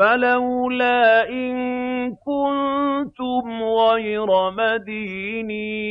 فَلَوْلَا إِن كُنتُمْ غَيْرَ مَدِينِينَ.